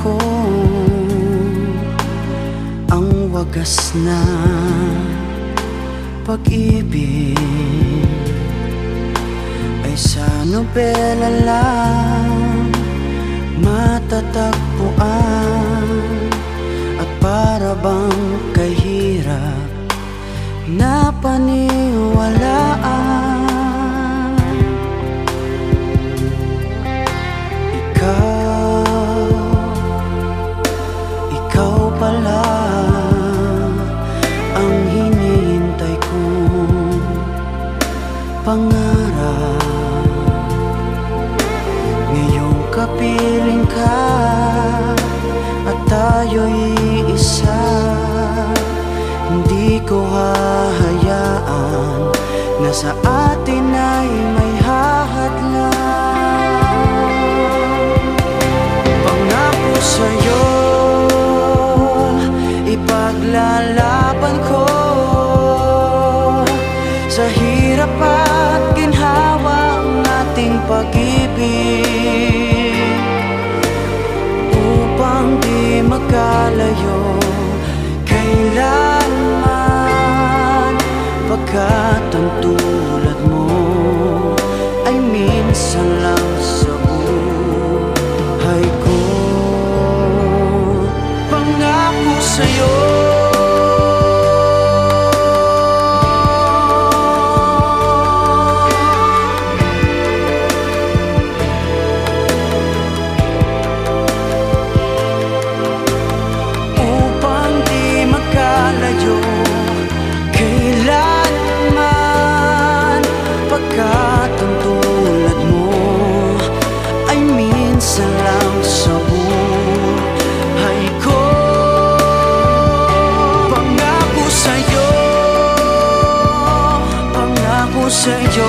ko. Ang wagas na pag-ibig ay sa nobela lang matatagpuan. At para bang kahirap na panig ikaw pala ang hinihintay kong pangarap Ngayong kapiling ka hirap at ginhawa ang ating pag-ibig. Upang di magkalayo kailanman Pagkat ang tulad mo ay minsan lang sa buhay ko. Pangako sa'yo minsan lang sa buhay ko pangako sa'yo pangako sa'yo